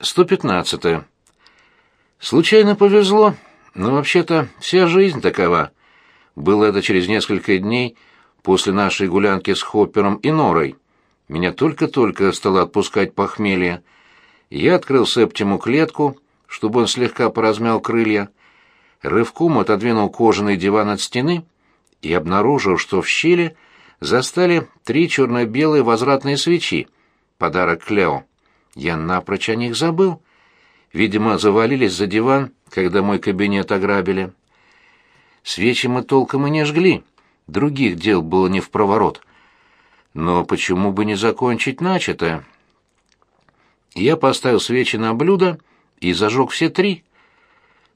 115. Случайно повезло, но вообще-то вся жизнь такова. Было это через несколько дней после нашей гулянки с Хоппером и Норой. Меня только-только стало отпускать похмелье. Я открыл Септиму клетку, чтобы он слегка поразмял крылья, рывком отодвинул кожаный диван от стены и обнаружил, что в щели застали три черно-белые возвратные свечи, подарок Клео. Я напрочь о них забыл. Видимо, завалились за диван, когда мой кабинет ограбили. Свечи мы толком и не жгли. Других дел было не в проворот. Но почему бы не закончить начатое? Я поставил свечи на блюдо и зажег все три.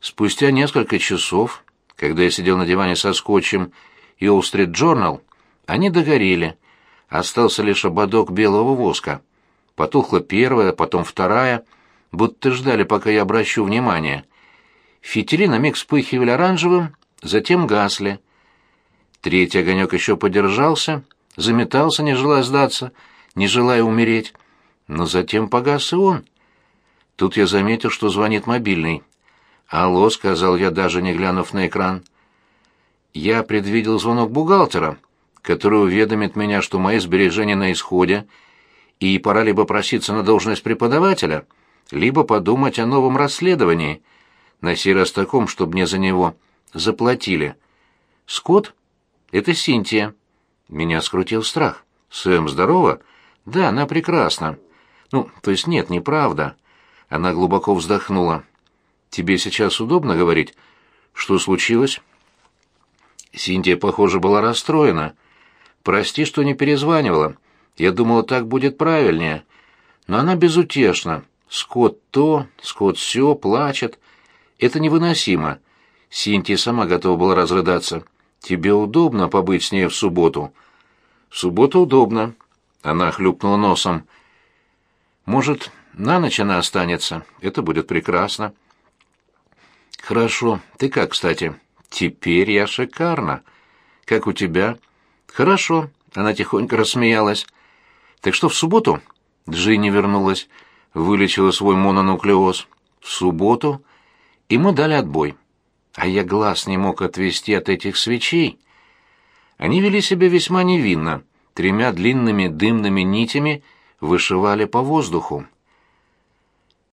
Спустя несколько часов, когда я сидел на диване со скотчем и Wall Street Journal, они догорели. Остался лишь ободок белого воска. Потухла первая, потом вторая, будто ждали, пока я обращу внимание. Фитили на миг вспыхивали оранжевым, затем гасли. Третий огонек еще подержался, заметался, не желая сдаться, не желая умереть. Но затем погас и он. Тут я заметил, что звонит мобильный. «Алло», — сказал я, даже не глянув на экран. Я предвидел звонок бухгалтера, который уведомит меня, что мои сбережения на исходе — и пора либо проситься на должность преподавателя, либо подумать о новом расследовании, на сей раз таком, чтобы мне за него заплатили. Скотт? Это Синтия. Меня скрутил страх. Сэм, здорово? Да, она прекрасна. Ну, то есть нет, неправда. Она глубоко вздохнула. Тебе сейчас удобно говорить? Что случилось? Синтия, похоже, была расстроена. Прости, что не перезванивала. Я думала, так будет правильнее. Но она безутешна. Скот то, Скот все, плачет. Это невыносимо. Синтия сама готова была разрыдаться. Тебе удобно побыть с ней в субботу? В субботу удобно. Она хлюпнула носом. Может, на ночь она останется? Это будет прекрасно. Хорошо. Ты как, кстати? Теперь я шикарно. Как у тебя? Хорошо. Она тихонько рассмеялась. Так что в субботу Джинни вернулась, вылечила свой мононуклеоз. В субботу, и мы дали отбой. А я глаз не мог отвести от этих свечей. Они вели себя весьма невинно, тремя длинными дымными нитями вышивали по воздуху.